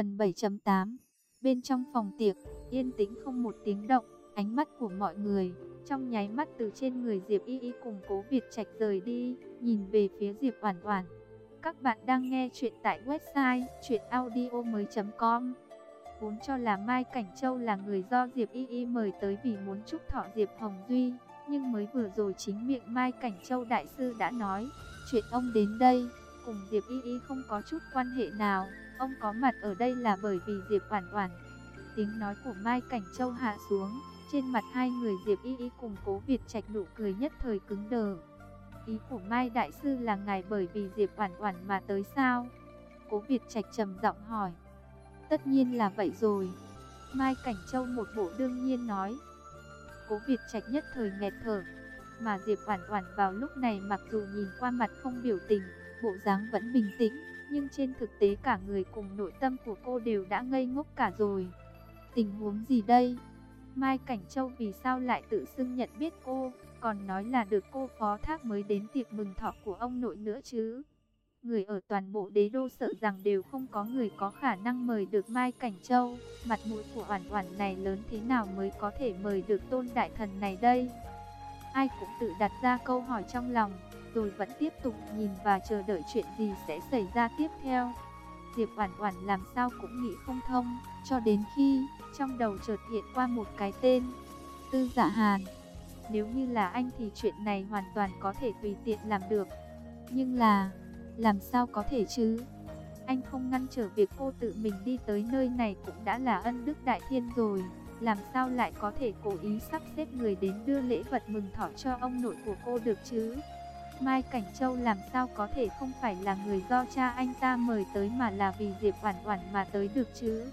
Phần 7.8 Bên trong phòng tiệc, yên tĩnh không một tiếng động, ánh mắt của mọi người, trong nháy mắt từ trên người Diệp Y Y cùng cố Việt Trạch rời đi, nhìn về phía Diệp Oản Oản. Các bạn đang nghe chuyện tại website chuyenaudio.com Vốn cho là Mai Cảnh Châu là người do Diệp Y Y mời tới vì muốn chúc thọ Diệp Hồng Duy, nhưng mới vừa rồi chính miệng Mai Cảnh Châu đại sư đã nói, chuyện ông đến đây cùng Diệp Y Y không có chút quan hệ nào. Ông có mặt ở đây là bởi vì Diệp Oản Oản. Tiếng nói của Mai Cảnh Châu hạ xuống, trên mặt hai người Diệp Y Y cùng Cố Việt Trạch nụ cười nhất thời cứng đờ. Ý của Mai đại sư là ngài bởi vì Diệp Oản Oản mà tới sao? Cố Việt Trạch trầm giọng hỏi. Tất nhiên là vậy rồi. Mai Cảnh Châu một bộ đương nhiên nói. Cố Việt Trạch nhất thời nghẹt thở, mà Diệp Oản Oản vào lúc này mặc dù nhìn qua mặt không biểu tình, bộ dáng vẫn bình tĩnh, nhưng trên thực tế cả người cùng nội tâm của cô đều đã ngây ngốc cả rồi. Tình huống gì đây? Mai Cảnh Châu vì sao lại tự xưng nhận biết cô, còn nói là được cô phó thác mới đến tiệc mừng thọ của ông nội nữa chứ? Người ở toàn bộ đế đô sợ rằng đều không có người có khả năng mời được Mai Cảnh Châu. Mặt mũi của Oản Oản này lớn thế nào mới có thể mời được tôn đại thần này đây? Ai cũng tự đặt ra câu hỏi trong lòng rồi vẫn tiếp tục nhìn và chờ đợi chuyện gì sẽ xảy ra tiếp theo. Diệp Oản Oản làm sao cũng nghĩ không thông, cho đến khi trong đầu chợt hiện qua một cái tên, Tư Dạ Hàn. Nếu như là anh thì chuyện này hoàn toàn có thể tùy tiện làm được. Nhưng là, làm sao có thể chứ? Anh không ngăn trở việc cô tự mình đi tới nơi này cũng đã là ân đức đại thiên rồi. Làm sao lại có thể cố ý sắp xếp người đến đưa lễ vật mừng thọ cho ông nội của cô được chứ? Mai Cảnh Châu làm sao có thể không phải là người do cha anh ta mời tới mà là vì Diệp Oản Oản mà tới được chứ?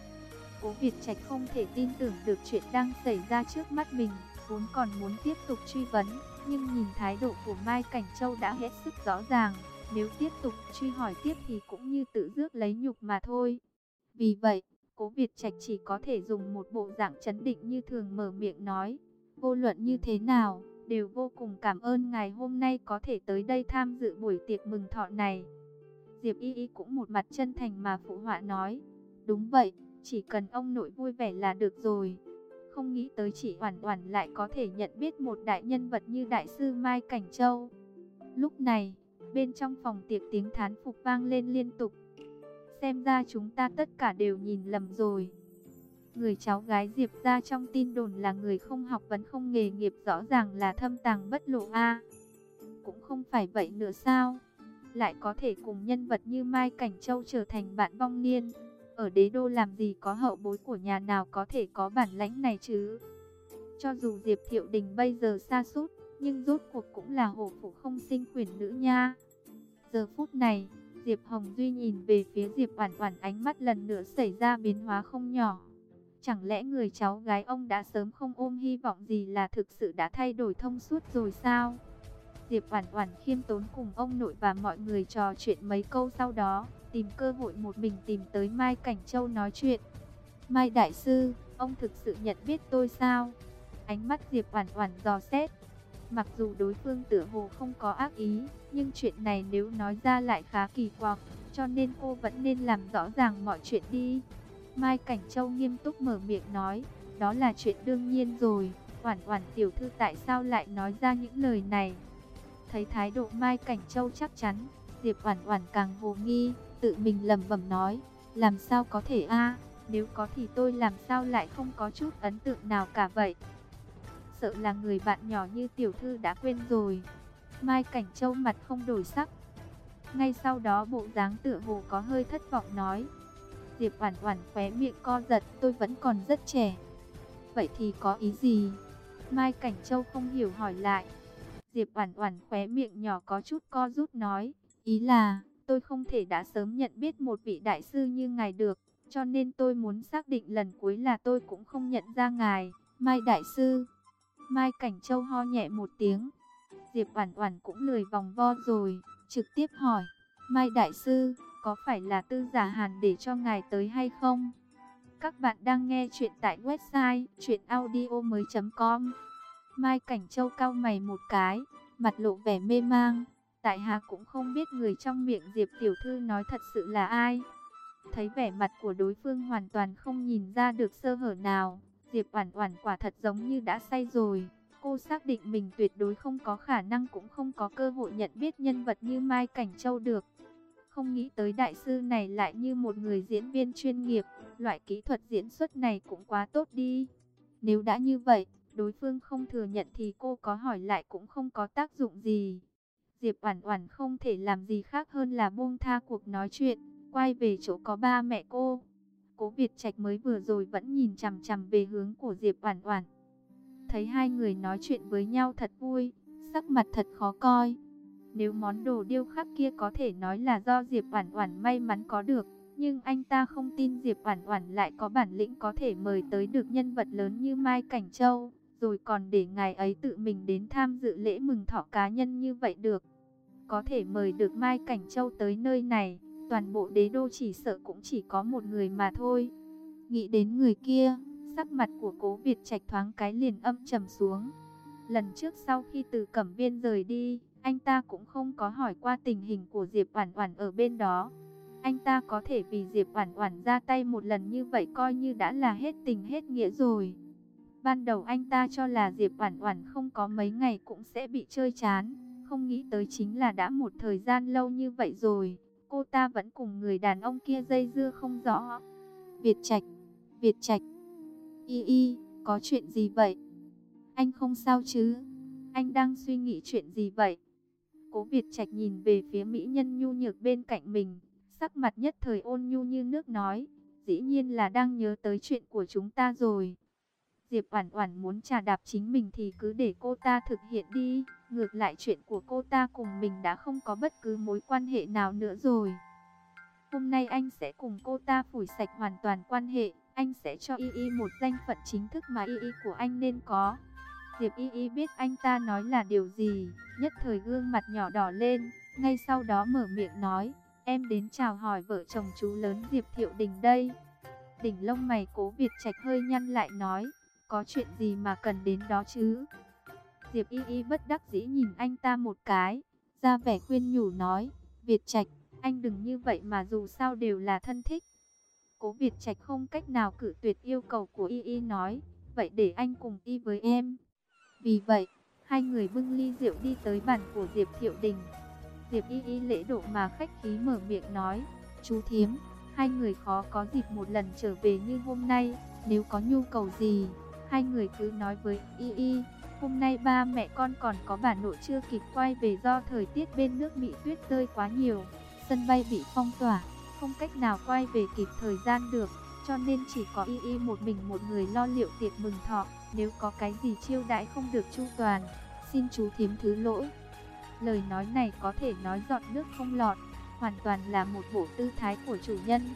Cố Việt Trạch không thể tin tưởng được chuyện đang xảy ra trước mắt mình, vốn còn muốn tiếp tục truy vấn, nhưng nhìn thái độ của Mai Cảnh Châu đã hết sức rõ ràng, nếu tiếp tục truy hỏi tiếp thì cũng như tự rước lấy nhục mà thôi. Vì vậy, Cố Việt Trạch chỉ có thể dùng một bộ dạng chấn định như thường mở miệng nói, vô luận như thế nào, đều vô cùng cảm ơn ngài hôm nay có thể tới đây tham dự buổi tiệc mừng thọ này. Diệp Y Y cũng một mặt chân thành mà phụ họa nói, đúng vậy, chỉ cần ông nội vui vẻ là được rồi. Không nghĩ tới chỉ Oản Oản lại có thể nhận biết một đại nhân vật như đại sư Mai Cảnh Châu. Lúc này, bên trong phòng tiệc tiếng thán phục vang lên liên tục. Xem ra chúng ta tất cả đều nhìn lầm rồi. Người cháu gái Diệp ra trong tin đồn là người không học vấn không nghề nghiệp rõ ràng là thâm tàng bất lộ a. Cũng không phải vậy nữa sao? Lại có thể cùng nhân vật như Mai Cảnh Châu trở thành bạn vong niên. Ở đế đô làm gì có hậu bối của nhà nào có thể có bản lãnh này chứ? Cho dù Diệp Thiệu Đình bây giờ xa sút nhưng rốt cuộc cũng là hổ phụ không sinh quyền nữ nha. Giờ phút này, Diệp Hồng Duy nhìn về phía Diệp Oản Oản ánh mắt lần nữa xảy ra biến hóa không nhỏ. Chẳng lẽ người cháu gái ông đã sớm không ôm hy vọng gì là thực sự đã thay đổi thông suốt rồi sao? Diệp Oản Oản khiêm tốn cùng ông nội và mọi người trò chuyện mấy câu sau đó, tìm cơ hội một mình tìm tới Mai Cảnh Châu nói chuyện. Mai đại sư, ông thực sự nhận biết tôi sao? Ánh mắt Diệp Oản Oản dò xét. Mặc dù đối phương tựa hồ không có ác ý, nhưng chuyện này nếu nói ra lại khá kỳ quặc, cho nên cô vẫn nên làm rõ ràng mọi chuyện đi. Mai Cảnh Châu nghiêm túc mở miệng nói, đó là chuyện đương nhiên rồi, Oản Oản tiểu thư tại sao lại nói ra những lời này? Thấy thái độ Mai Cảnh Châu chắc chắn, Diệp Oản Oản càng hồ nghi, tự mình lẩm bẩm nói, làm sao có thể a, nếu có thì tôi làm sao lại không có chút ấn tượng nào cả vậy? Sợ là người bạn nhỏ như tiểu thư đã quên rồi. Mai Cảnh Châu mặt không đổi sắc. Ngay sau đó bộ dáng tựa hồ có hơi thất vọng nói, Diệp Oản Oản khóe miệng co giật, tôi vẫn còn rất trẻ. Vậy thì có ý gì? Mai Cảnh Châu không hiểu hỏi lại. Diệp Oản Oản khóe miệng nhỏ có chút co rút nói, ý là tôi không thể đã sớm nhận biết một vị đại sư như ngài được, cho nên tôi muốn xác định lần cuối là tôi cũng không nhận ra ngài. Mai đại sư. Mai Cảnh Châu ho nhẹ một tiếng. Diệp Oản Oản cũng lười vòng vo rồi, trực tiếp hỏi, "Mai đại sư, có phải là tư giả hàn để cho ngài tới hay không? Các bạn đang nghe chuyện tại website chuyenaudio.com Mai Cảnh Châu cao mày một cái, mặt lộ vẻ mê mang. Tại hạ cũng không biết người trong miệng Diệp Tiểu Thư nói thật sự là ai. Thấy vẻ mặt của đối phương hoàn toàn không nhìn ra được sơ hở nào, Diệp Oản Oản quả thật giống như đã say rồi. Cô xác định mình tuyệt đối không có khả năng cũng không có cơ hội nhận biết nhân vật như Mai Cảnh Châu được. Không nghĩ tới đại sư này lại như một người diễn viên chuyên nghiệp, loại kỹ thuật diễn xuất này cũng quá tốt đi. Nếu đã như vậy, đối phương không thừa nhận thì cô có hỏi lại cũng không có tác dụng gì. Diệp Oản Oản không thể làm gì khác hơn là buông tha cuộc nói chuyện, quay về chỗ có ba mẹ cô. Cố Việt Trạch mới vừa rồi vẫn nhìn chằm chằm về hướng của Diệp Oản Oản. Thấy hai người nói chuyện với nhau thật vui, sắc mặt thật khó coi. Nếu món đồ điêu khắc kia có thể nói là do Diệp Oản Oản may mắn có được, nhưng anh ta không tin Diệp Oản Oản lại có bản lĩnh có thể mời tới được nhân vật lớn như Mai Cảnh Châu, rồi còn để ngài ấy tự mình đến tham dự lễ mừng thọ cá nhân như vậy được. Có thể mời được Mai Cảnh Châu tới nơi này, toàn bộ đế đô chỉ sợ cũng chỉ có một người mà thôi. Nghĩ đến người kia, sắc mặt của Cố Việt Trạch thoáng cái liền âm trầm xuống. Lần trước sau khi từ Cẩm Viên rời đi, anh ta cũng không có hỏi qua tình hình của Diệp Oản Oản ở bên đó. Anh ta có thể vì Diệp Oản Oản ra tay một lần như vậy coi như đã là hết tình hết nghĩa rồi. Ban đầu anh ta cho là Diệp Oản Oản không có mấy ngày cũng sẽ bị chơi chán, không nghĩ tới chính là đã một thời gian lâu như vậy rồi, cô ta vẫn cùng người đàn ông kia dây dưa không rõ. Việt Trạch, Việt Trạch. Y y, có chuyện gì vậy? Anh không sao chứ? Anh đang suy nghĩ chuyện gì vậy? Cố Việt Trạch nhìn về phía mỹ nhân nhu nhược bên cạnh mình, sắc mặt nhất thời ôn nhu như nước nói, dĩ nhiên là đang nhớ tới chuyện của chúng ta rồi. Diệp Oản Oản muốn trà đạp chính mình thì cứ để cô ta thực hiện đi, ngược lại chuyện của cô ta cùng mình đã không có bất cứ mối quan hệ nào nữa rồi. Hôm nay anh sẽ cùng cô ta phủi sạch hoàn toàn quan hệ, anh sẽ cho Y Y một danh phận chính thức mà Y Y của anh nên có. Diệp Y Y biết anh ta nói là điều gì, nhất thời gương mặt nhỏ đỏ lên, ngay sau đó mở miệng nói, em đến chào hỏi vợ chồng chú lớn Diệp Thiệu Đình đây. Đỉnh lông mày cố Việt Trạch hơi nhăn lại nói, có chuyện gì mà cần đến đó chứ? Diệp Y Y bất đắc dĩ nhìn anh ta một cái, ra vẻ khuyên nhủ nói, Việt Trạch, anh đừng như vậy mà dù sao đều là thân thích. Cố Việt Trạch không cách nào cử tuyệt yêu cầu của Y Y nói, vậy để anh cùng đi với em. Vì vậy, hai người bưng ly rượu đi tới bàn của Diệp Thiệu Đình. Diệp Y Y lễ độ mà khách khí mở miệng nói, chú Thiếm, hai người khó có dịp một lần trở về như hôm nay, nếu có nhu cầu gì, hai người cứ nói với Y Y. Hôm nay ba mẹ con còn có bà nội chưa kịp quay về do thời tiết bên nước Mỹ tuyết rơi quá nhiều, sân bay bị phong tỏa, không cách nào quay về kịp thời gian được, cho nên chỉ có Y Y một mình một người lo liệu tiệc mừng thọ. Nếu có cái gì chiêu đãi không được chu toàn, xin chú thiếm thứ lỗi. Lời nói này có thể nói giọt nước không lọt, hoàn toàn là một bộ tư thái của chủ nhân.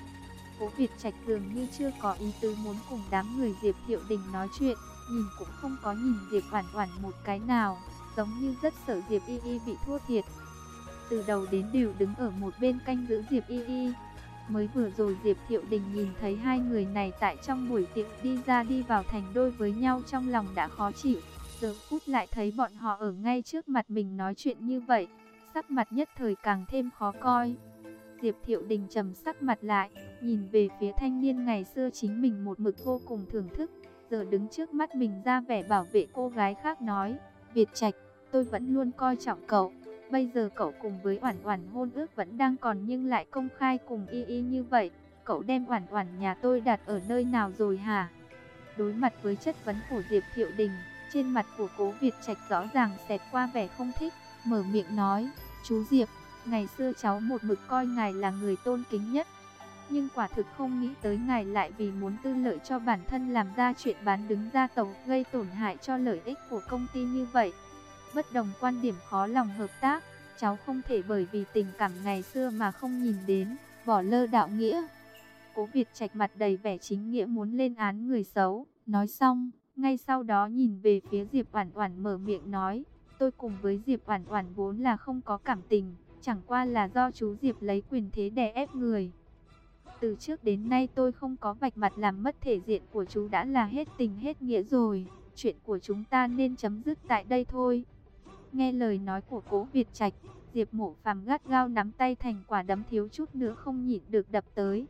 Cố Việt Trạch dường như chưa có ý tứ muốn cùng đám người Diệp Thiệu Đình nói chuyện, nhìn cũng không có nhìn Diệp Oản Oản một cái nào, giống như rất sợ Diệp Y Y bị thua thiệt. Từ đầu đến đều đứng ở một bên canh giữ Diệp Y Y. Mới vừa rồi Diệp Thiệu Đình nhìn thấy hai người này tại trong buổi tiệc đi ra đi vào thành đôi với nhau trong lòng đã khó chịu. Giờ phút lại thấy bọn họ ở ngay trước mặt mình nói chuyện như vậy, sắc mặt nhất thời càng thêm khó coi. Diệp Thiệu Đình trầm sắc mặt lại, nhìn về phía thanh niên ngày xưa chính mình một mực vô cùng thưởng thức, giờ đứng trước mắt mình ra vẻ bảo vệ cô gái khác nói, Việt Trạch, tôi vẫn luôn coi trọng cậu, bây giờ cậu cùng với Oản Oản hôn ước vẫn đang còn nhưng lại công khai cùng y y như vậy, cậu đem Oản Oản nhà tôi đặt ở nơi nào rồi hả? Đối mặt với chất vấn của Diệp Thiệu Đình, trên mặt của Cố Việt Trạch rõ ràng xẹt qua vẻ không thích, mở miệng nói, "Chú Diệp, ngày xưa cháu một mực coi ngài là người tôn kính nhất, nhưng quả thực không nghĩ tới ngài lại vì muốn tư lợi cho bản thân làm ra chuyện bán đứng gia tộc gây tổn hại cho lợi ích của công ty như vậy. Bất đồng quan điểm khó lòng hợp tác, cháu không thể bởi vì tình cảm ngày xưa mà không nhìn đến, bỏ lơ đạo nghĩa. Cố Việt Trạch mặt đầy vẻ chính nghĩa muốn lên án người xấu, nói xong, ngay sau đó nhìn về phía Diệp Oản Oản mở miệng nói, tôi cùng với Diệp Oản Oản vốn là không có cảm tình, chẳng qua là do chú Diệp lấy quyền thế đè ép người. Từ trước đến nay tôi không có vạch mặt làm mất thể diện của chú đã là hết tình hết nghĩa rồi. Chuyện của chúng ta nên chấm dứt tại đây thôi. Nghe lời nói của cố Việt Trạch, Diệp Mộ phàm gắt gao nắm tay thành quả đấm thiếu chút nữa không nhịn được đập tới.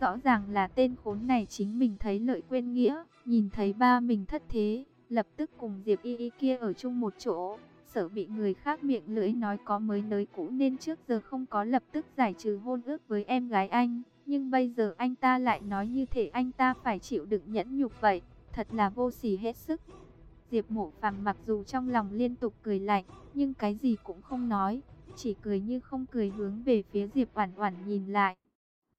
Rõ ràng là tên khốn này chính mình thấy lợi quên nghĩa, nhìn thấy ba mình thất thế, lập tức cùng Diệp Y Y kia ở chung một chỗ, sợ bị người khác miệng lưỡi nói có mới nới cũ nên trước giờ không có lập tức giải trừ hôn ước với em gái anh, nhưng bây giờ anh ta lại nói như thể anh ta phải chịu đựng nhẫn nhục vậy, thật là vô sỉ hết sức. Diệp Mộ Phàm mặc dù trong lòng liên tục cười lạnh, nhưng cái gì cũng không nói, chỉ cười như không cười hướng về phía Diệp Oản Oản nhìn lại.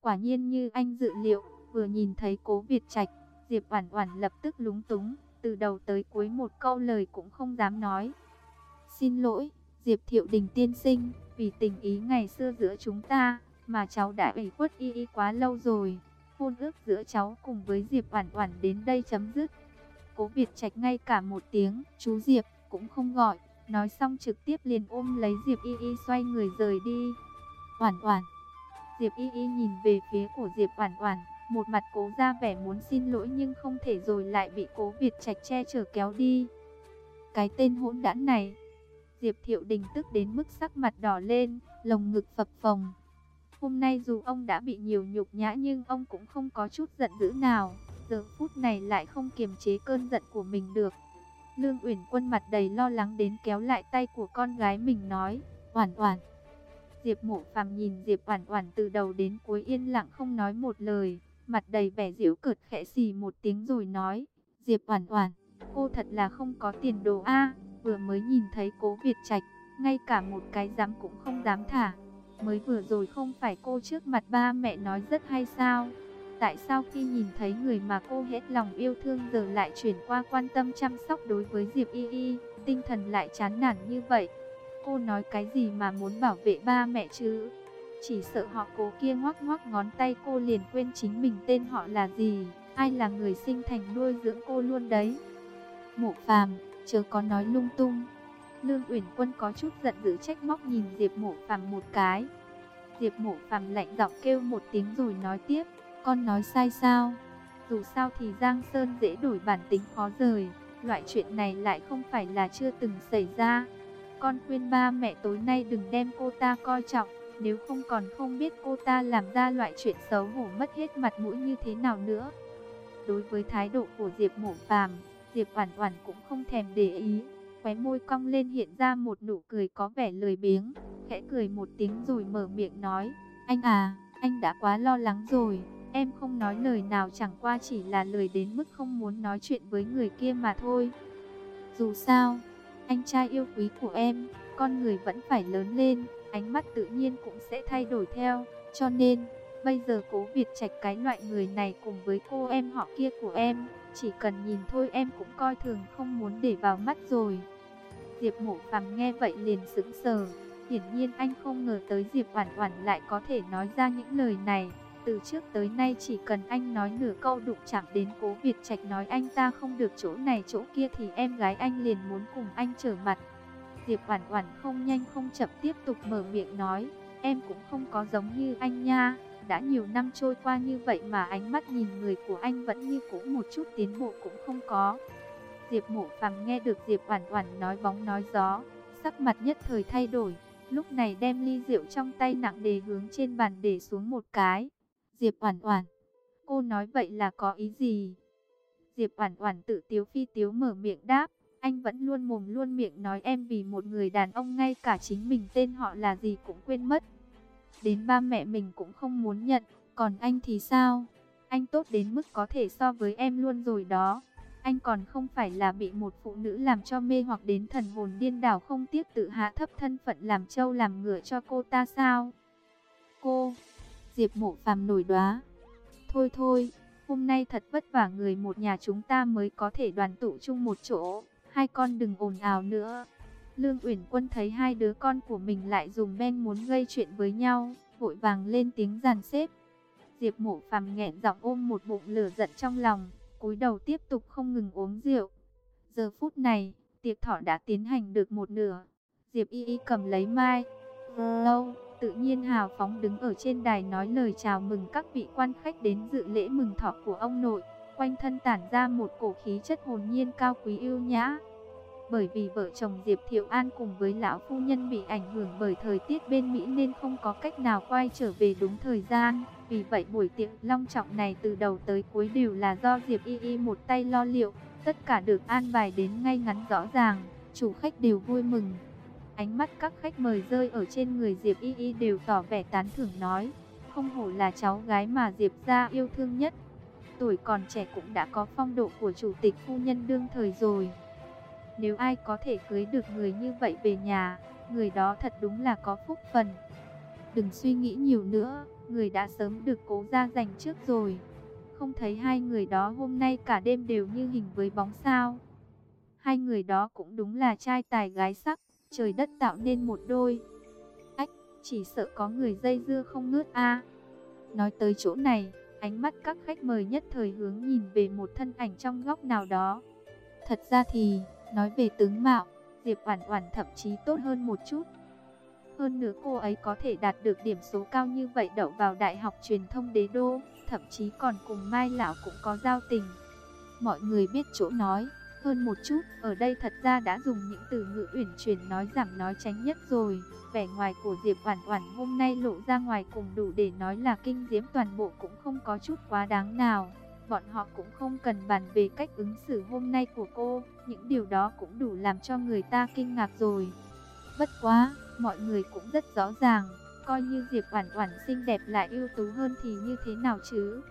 Quả nhiên như anh dự liệu, vừa nhìn thấy Cố Việt Trạch, Diệp Oản Oản lập tức lúng túng, từ đầu tới cuối một câu lời cũng không dám nói. "Xin lỗi, Diệp Thiệu Đình tiên sinh, vì tình ý ngày xưa giữa chúng ta, mà cháu đã ủy khuất y y quá lâu rồi. Hôn ước giữa cháu cùng với Diệp Oản Oản đến đây chấm dứt." Cố Việt Trạch ngay cả một tiếng "Chú Diệp" cũng không gọi, nói xong trực tiếp liền ôm lấy Diệp Y Y xoay người rời đi. "Oản Oản." Diệp Y Y nhìn về phía của Diệp Oản Oản, một mặt cố ra vẻ muốn xin lỗi nhưng không thể rồi lại bị Cố Việt Trạch che chở kéo đi. Cái tên hỗn đản này. Diệp Thiệu Đình tức đến mức sắc mặt đỏ lên, lồng ngực phập phồng. Hôm nay dù ông đã bị nhiều nhục nhã nhưng ông cũng không có chút giận dữ nào, giờ phút này lại không kiềm chế cơn giận của mình được. Lương Uyển Quân mặt đầy lo lắng đến kéo lại tay của con gái mình nói, "Oản Oản." Diệp Mộ Phàm nhìn Diệp Oản Oản từ đầu đến cuối yên lặng không nói một lời, mặt đầy vẻ giễu cợt khẽ xì một tiếng rồi nói, "Diệp Oản Oản, cô thật là không có tiền đồ a, vừa mới nhìn thấy Cố Việt Trạch, ngay cả một cái dám cũng không dám thả. Mới vừa rồi không phải cô trước mặt ba mẹ nói rất hay sao? Tại sao khi nhìn thấy người mà cô hết lòng yêu thương giờ lại chuyển qua quan tâm chăm sóc đối với Diệp Y Y, tinh thần lại chán nản như vậy?" Cô nói cái gì mà muốn bảo vệ ba mẹ chứ? Chỉ sợ họ cố kia ngoắc ngoắc ngón tay cô liền quên chính mình tên họ là gì, ai là người sinh thành nuôi dưỡng cô luôn đấy. Mộ phàm, chớ có nói lung tung. Lương Uyển Quân có chút giận dữ trách móc nhìn Diệp Mộ Phàm một cái. Diệp Mộ Phàm lạnh giọng kêu một tiếng rồi nói tiếp, con nói sai sao? Dù sao thì Giang Sơn dễ đổi bản tính khó rời, loại chuyện này lại không phải là chưa từng xảy ra. Con khuyên ba mẹ tối nay đừng đem cô ta coi trọng, nếu không còn không biết cô ta làm ra loại chuyện xấu hổ mất hết mặt mũi như thế nào nữa. Đối với thái độ của Diệp Mộ Phàm, Diệp Oản Oản cũng không thèm để ý, khóe môi cong lên hiện ra một nụ cười có vẻ lười biếng, khẽ cười một tiếng rồi mở miệng nói: "Anh à, anh đã quá lo lắng rồi, em không nói lời nào chẳng qua chỉ là lời đến mức không muốn nói chuyện với người kia mà thôi. Dù sao, anh trai yêu quý của em, con người vẫn phải lớn lên, ánh mắt tự nhiên cũng sẽ thay đổi theo. Cho nên, bây giờ cố Việt Trạch cái loại người này cùng với cô em họ kia của em, chỉ cần nhìn thôi em cũng coi thường không muốn để vào mắt rồi. Diệp Mộ Phàm nghe vậy liền sững sờ, hiển nhiên anh không ngờ tới Diệp Oản Oản lại có thể nói ra những lời này. Từ trước tới nay chỉ cần anh nói nửa câu đụng chạm đến cố Việt Trạch nói anh ta không được chỗ này chỗ kia thì em gái anh liền muốn cùng anh trở mặt. Diệp Oản Oản không nhanh không chậm tiếp tục mở miệng nói, em cũng không có giống như anh nha, đã nhiều năm trôi qua như vậy mà ánh mắt nhìn người của anh vẫn như cũ một chút tiến bộ cũng không có. Diệp Mộ Phàm nghe được Diệp Oản Oản nói bóng nói gió, sắc mặt nhất thời thay đổi, lúc này đem ly rượu trong tay nặng đề hướng trên bàn để xuống một cái. Diệp Oản Oản, cô nói vậy là có ý gì? Diệp Oản Oản tự tiếu phi tiếu mở miệng đáp, anh vẫn luôn mồm luôn miệng nói em vì một người đàn ông ngay cả chính mình tên họ là gì cũng quên mất. Đến ba mẹ mình cũng không muốn nhận, còn anh thì sao? Anh tốt đến mức có thể so với em luôn rồi đó. Anh còn không phải là bị một phụ nữ làm cho mê hoặc đến thần hồn điên đảo không tiếc tự hạ thấp thân phận làm trâu làm ngựa cho cô ta sao? Cô, Diệp mộ phàm nổi đoá. Thôi thôi, hôm nay thật vất vả người một nhà chúng ta mới có thể đoàn tụ chung một chỗ. Hai con đừng ồn ào nữa. Lương Uyển Quân thấy hai đứa con của mình lại dùng men muốn gây chuyện với nhau, vội vàng lên tiếng giàn xếp. Diệp Mộ Phàm nghẹn giọng ôm một bụng lửa giận trong lòng, cúi đầu tiếp tục không ngừng uống rượu. Giờ phút này, tiệc thọ đã tiến hành được một nửa. Diệp Y Y cầm lấy mai, lâu, tự nhiên hào phóng đứng ở trên đài nói lời chào mừng các vị quan khách đến dự lễ mừng thọ của ông nội. Quanh thân tản ra một cổ khí chất hồn nhiên cao quý yêu nhã. Bởi vì vợ chồng Diệp Thiệu An cùng với lão phu nhân bị ảnh hưởng bởi thời tiết bên Mỹ nên không có cách nào quay trở về đúng thời gian. Vì vậy buổi tiệc long trọng này từ đầu tới cuối đều là do Diệp Y Y một tay lo liệu. Tất cả được an bài đến ngay ngắn rõ ràng, chủ khách đều vui mừng. Ánh mắt các khách mời rơi ở trên người Diệp Y Y đều tỏ vẻ tán thưởng nói. Không hổ là cháu gái mà Diệp gia yêu thương nhất. Tuổi còn trẻ cũng đã có phong độ của chủ tịch phu nhân đương thời rồi. Nếu ai có thể cưới được người như vậy về nhà, người đó thật đúng là có phúc phần. Đừng suy nghĩ nhiều nữa, người đã sớm được cố ra dành trước rồi. Không thấy hai người đó hôm nay cả đêm đều như hình với bóng sao. Hai người đó cũng đúng là trai tài gái sắc, trời đất tạo nên một đôi. Ách, chỉ sợ có người dây dưa không ngớt a. Nói tới chỗ này, ánh mắt các khách mời nhất thời hướng nhìn về một thân ảnh trong góc nào đó. Thật ra thì, nói về tướng mạo, Diệp Oản Oản thậm chí tốt hơn một chút. Hơn nữa cô ấy có thể đạt được điểm số cao như vậy đậu vào Đại học Truyền thông Đế Đô, thậm chí còn cùng Mai lão cũng có giao tình. Mọi người biết chỗ nói, hơn một chút, ở đây thật ra đã dùng những từ ngữ uyển chuyển nói giảm nói tránh nhất rồi. Vẻ ngoài của Diệp Oản Oản hôm nay lộ ra ngoài cùng đủ để nói là kinh diễm toàn bộ cũng không có chút quá đáng nào. Bọn họ cũng không cần bàn về cách ứng xử hôm nay của cô, những điều đó cũng đủ làm cho người ta kinh ngạc rồi. Bất quá, mọi người cũng rất rõ ràng, coi như Diệp Oản Oản xinh đẹp lại ưu tú hơn thì như thế nào chứ?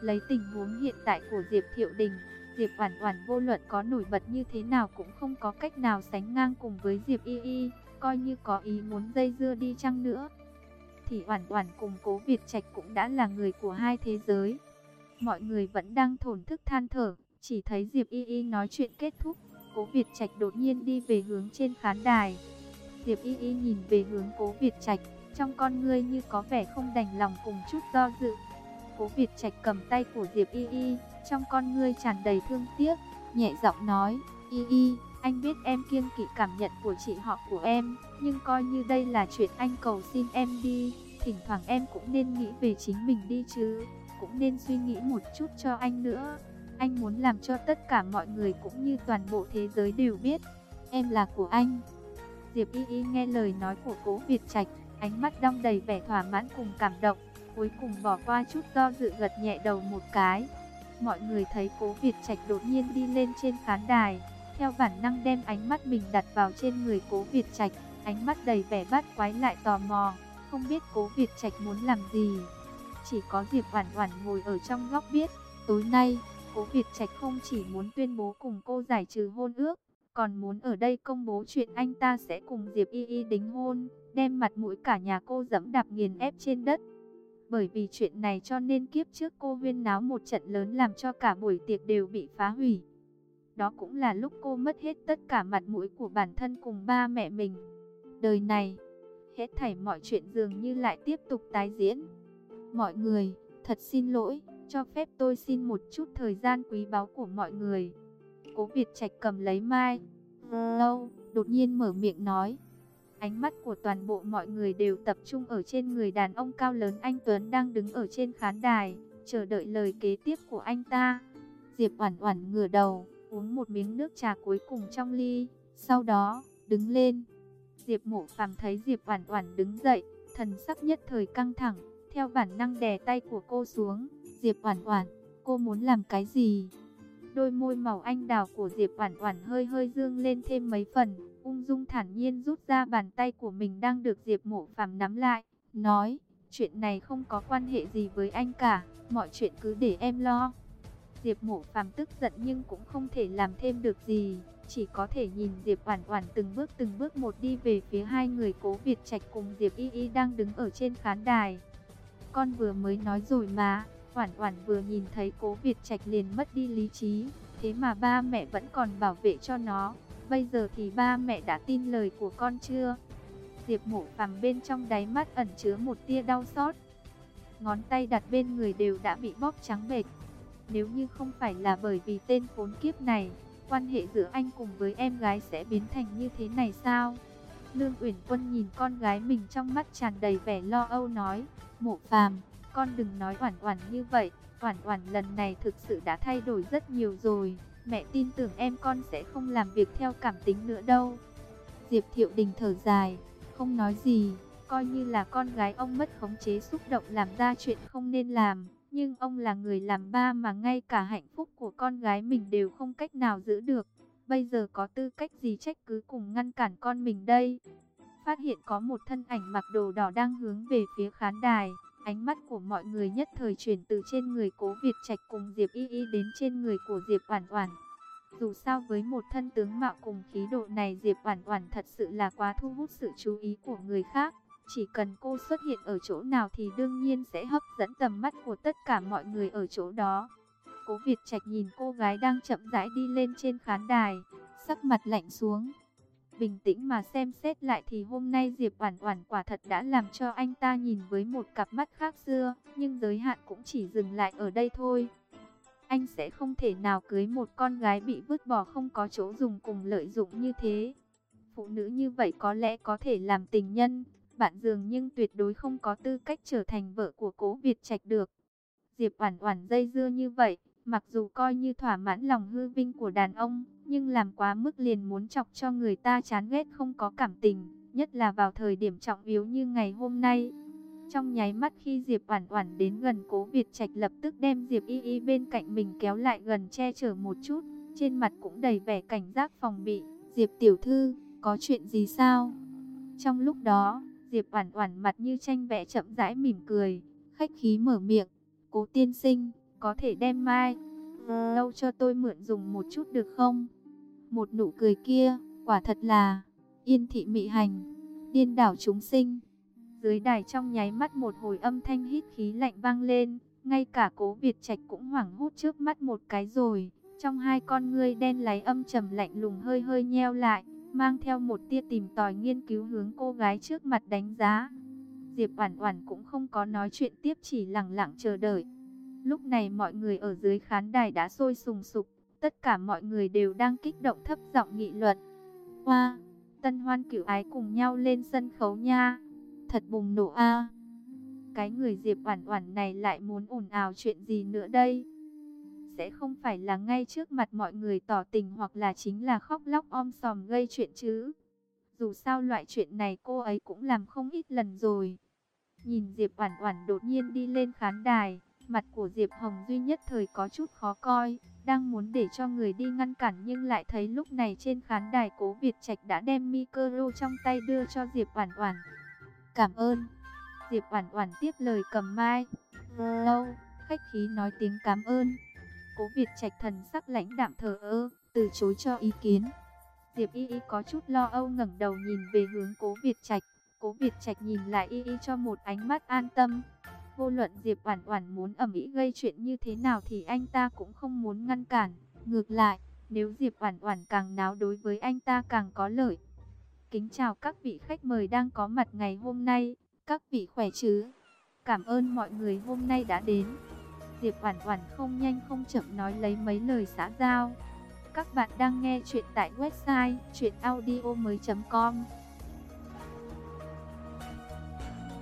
Lấy tình huống hiện tại của Diệp Thiệu Đình, Diệp Oản Oản vô luận có nổi bật như thế nào cũng không có cách nào sánh ngang cùng với Diệp Y Y, coi như có ý muốn dây dưa đi chăng nữa. Thì Oản Oản cùng Cố Việt Trạch cũng đã là người của hai thế giới. Mọi người vẫn đang thổn thức than thở, chỉ thấy Diệp Y Y nói chuyện kết thúc, Cố Việt Trạch đột nhiên đi về hướng trên khán đài. Diệp Y Y nhìn về hướng Cố Việt Trạch, trong con ngươi như có vẻ không đành lòng cùng chút do dự. Cố Việt Trạch cầm tay của Diệp Y Y, trong con ngươi tràn đầy thương tiếc, nhẹ giọng nói, Y Y, anh biết em kiêng kỵ cảm nhận của chị họ của em, nhưng coi như đây là chuyện anh cầu xin em đi, thỉnh thoảng em cũng nên nghĩ về chính mình đi chứ, cũng nên suy nghĩ một chút cho anh nữa. Anh muốn làm cho tất cả mọi người cũng như toàn bộ thế giới đều biết, em là của anh. Diệp Y Y nghe lời nói của Cố Việt Trạch, ánh mắt đong đầy vẻ thỏa mãn cùng cảm động, cuối cùng bỏ qua chút do dự gật nhẹ đầu một cái. Mọi người thấy Cố Việt Trạch đột nhiên đi lên trên khán đài, theo bản năng đem ánh mắt mình đặt vào trên người Cố Việt Trạch, ánh mắt đầy vẻ bát quái lại tò mò, không biết Cố Việt Trạch muốn làm gì. Chỉ có Diệp Oản Oản ngồi ở trong góc biết, tối nay, Cố Việt Trạch không chỉ muốn tuyên bố cùng cô giải trừ hôn ước, còn muốn ở đây công bố chuyện anh ta sẽ cùng Diệp Y Y đính hôn, đem mặt mũi cả nhà cô dẫm đạp nghiền ép trên đất. Bởi vì chuyện này cho nên kiếp trước cô huyên náo một trận lớn làm cho cả buổi tiệc đều bị phá hủy. Đó cũng là lúc cô mất hết tất cả mặt mũi của bản thân cùng ba mẹ mình. Đời này, hết thảy mọi chuyện dường như lại tiếp tục tái diễn. Mọi người, thật xin lỗi, cho phép tôi xin một chút thời gian quý báu của mọi người. Cố Việt Trạch cầm lấy mai. Lâu, đột nhiên mở miệng nói. Ánh mắt của toàn bộ mọi người đều tập trung ở trên người đàn ông cao lớn anh Tuấn đang đứng ở trên khán đài, chờ đợi lời kế tiếp của anh ta. Diệp Oản Oản ngửa đầu, uống một miếng nước trà cuối cùng trong ly, sau đó đứng lên. Diệp Mộ Phàm thấy Diệp Oản Oản đứng dậy, thần sắc nhất thời căng thẳng, theo bản năng đè tay của cô xuống. Diệp Oản Oản, cô muốn làm cái gì? Đôi môi màu anh đào của Diệp Oản Oản hơi hơi dương lên thêm mấy phần, ung dung thản nhiên rút ra bàn tay của mình đang được Diệp Mộ Phàm nắm lại, nói: "Chuyện này không có quan hệ gì với anh cả, mọi chuyện cứ để em lo." Diệp Mộ Phàm tức giận nhưng cũng không thể làm thêm được gì, chỉ có thể nhìn Diệp Oản Oản từng bước từng bước một đi về phía hai người Cố Việt Trạch cùng Diệp Y Y đang đứng ở trên khán đài. Con vừa mới nói rồi mà, Oản Oản vừa nhìn thấy Cố Việt Trạch liền mất đi lý trí, thế mà ba mẹ vẫn còn bảo vệ cho nó. Bây giờ thì ba mẹ đã tin lời của con chưa? Diệp Mộ Phàm bên trong đáy mắt ẩn chứa một tia đau xót. Ngón tay đặt bên người đều đã bị bóp trắng bệch. Nếu như không phải là bởi vì tên khốn kiếp này, quan hệ giữa anh cùng với em gái sẽ biến thành như thế này sao? Lương Uyển Quân nhìn con gái mình trong mắt tràn đầy vẻ lo âu nói, Mộ Phàm, con đừng nói oản oản như vậy, oản oản lần này thực sự đã thay đổi rất nhiều rồi, Mẹ tin tưởng em con sẽ không làm việc theo cảm tính nữa đâu. Diệp Thiệu Đình thở dài, không nói gì, coi như là con gái ông mất khống chế xúc động làm ra chuyện không nên làm. Nhưng ông là người làm ba mà ngay cả hạnh phúc của con gái mình đều không cách nào giữ được. Bây giờ có tư cách gì trách cứ cùng ngăn cản con mình đây? Phát hiện có một thân ảnh mặc đồ đỏ đang hướng về phía khán đài. Ánh mắt của mọi người nhất thời chuyển từ trên người cố Việt Trạch cùng Diệp Y Y đến trên người của Diệp Oản Oản. Dù sao với một thân tướng mạo cùng khí độ này Diệp Oản Oản thật sự là quá thu hút sự chú ý của người khác. Chỉ cần cô xuất hiện ở chỗ nào thì đương nhiên sẽ hấp dẫn tầm mắt của tất cả mọi người ở chỗ đó. Cố Việt Trạch nhìn cô gái đang chậm rãi đi lên trên khán đài, sắc mặt lạnh xuống. Bình tĩnh mà xem xét lại thì hôm nay Diệp Oản Oản quả thật đã làm cho anh ta nhìn với một cặp mắt khác xưa, nhưng giới hạn cũng chỉ dừng lại ở đây thôi. Anh sẽ không thể nào cưới một con gái bị vứt bỏ không có chỗ dùng cùng lợi dụng như thế. Phụ nữ như vậy có lẽ có thể làm tình nhân, bạn dường nhưng tuyệt đối không có tư cách trở thành vợ của Cố Việt Trạch được. Diệp Oản Oản dây dưa như vậy, mặc dù coi như thỏa mãn lòng hư vinh của đàn ông, nhưng làm quá mức liền muốn chọc cho người ta chán ghét không có cảm tình, nhất là vào thời điểm trọng yếu như ngày hôm nay. Trong nháy mắt khi Diệp Oản Oản đến gần Cố Việt Trạch lập tức đem Diệp Y Y bên cạnh mình kéo lại gần che chở một chút, trên mặt cũng đầy vẻ cảnh giác phòng bị. "Diệp tiểu thư, có chuyện gì sao?" Trong lúc đó, Diệp Oản Oản mặt như tranh vẽ chậm rãi mỉm cười, khách khí mở miệng, "Cố tiên sinh, có thể đem mai lâu cho tôi mượn dùng một chút được không?" Một nụ cười kia, quả thật là yên thị mị hành, điên đảo chúng sinh. Dưới đài trong nháy mắt một hồi âm thanh hít khí lạnh vang lên, ngay cả Cố Việt Trạch cũng hoảng hốt trước mắt một cái rồi, trong hai con ngươi đen láy âm trầm lạnh lùng hơi hơi nheo lại mang theo một tia tìm tòi nghiên cứu hướng cô gái trước mặt đánh giá. Diệp Oản Oản cũng không có nói chuyện tiếp chỉ lặng lặng chờ đợi. Lúc này mọi người ở dưới khán đài đã sôi sùng sục, tất cả mọi người đều đang kích động thấp giọng nghị luận. Hoa, Tân Hoan Cửu Ái cùng nhau lên sân khấu nha. Thật bùng nổ a. Cái người Diệp Oản Oản này lại muốn ồn ào chuyện gì nữa đây? sẽ không phải là ngay trước mặt mọi người tỏ tình hoặc là chính là khóc lóc om sòm gây chuyện chứ. Dù sao loại chuyện này cô ấy cũng làm không ít lần rồi. Nhìn Diệp Oản Oản đột nhiên đi lên khán đài, mặt của Diệp Hồng duy nhất thời có chút khó coi, đang muốn để cho người đi ngăn cản nhưng lại thấy lúc này trên khán đài Cố Việt Trạch đã đem micro trong tay đưa cho Diệp Oản Oản. "Cảm ơn." Diệp Oản Oản tiếp lời cầm mai. "Lâu." Khách khí nói tiếng cảm ơn. Cố Việt Trạch thần sắc lãnh đạm thờ ơ, từ chối cho ý kiến. Diệp Y Y có chút lo âu ngẩng đầu nhìn về hướng Cố Việt Trạch. Cố Việt Trạch nhìn lại Y Y cho một ánh mắt an tâm. Vô luận Diệp Oản Oản muốn ầm ĩ gây chuyện như thế nào thì anh ta cũng không muốn ngăn cản. Ngược lại, nếu Diệp Oản Oản càng náo đối với anh ta càng có lợi. Kính chào các vị khách mời đang có mặt ngày hôm nay. Các vị khỏe chứ? Cảm ơn mọi người hôm nay đã đến. Diệp Oản Oản không nhanh không chậm nói lấy mấy lời xã giao. Các bạn đang nghe chuyện tại website truyệnaudiomoi.com